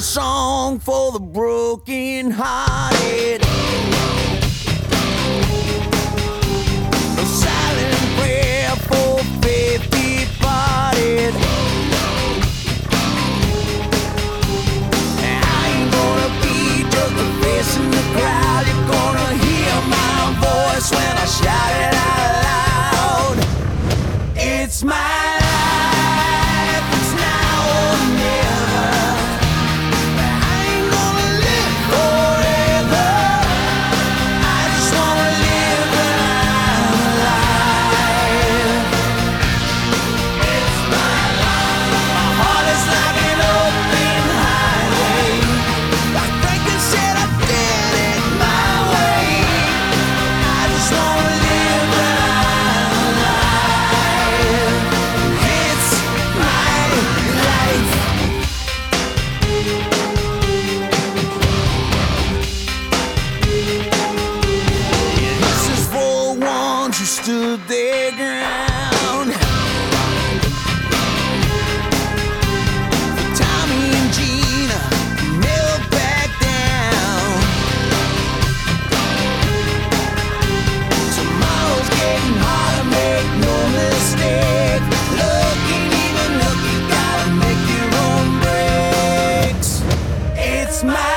song for the broken hearted. A silent prayer for. I ain't gonna be just a face in the crowd. You're gonna hear my voice when I shout it out loud. It's my smile.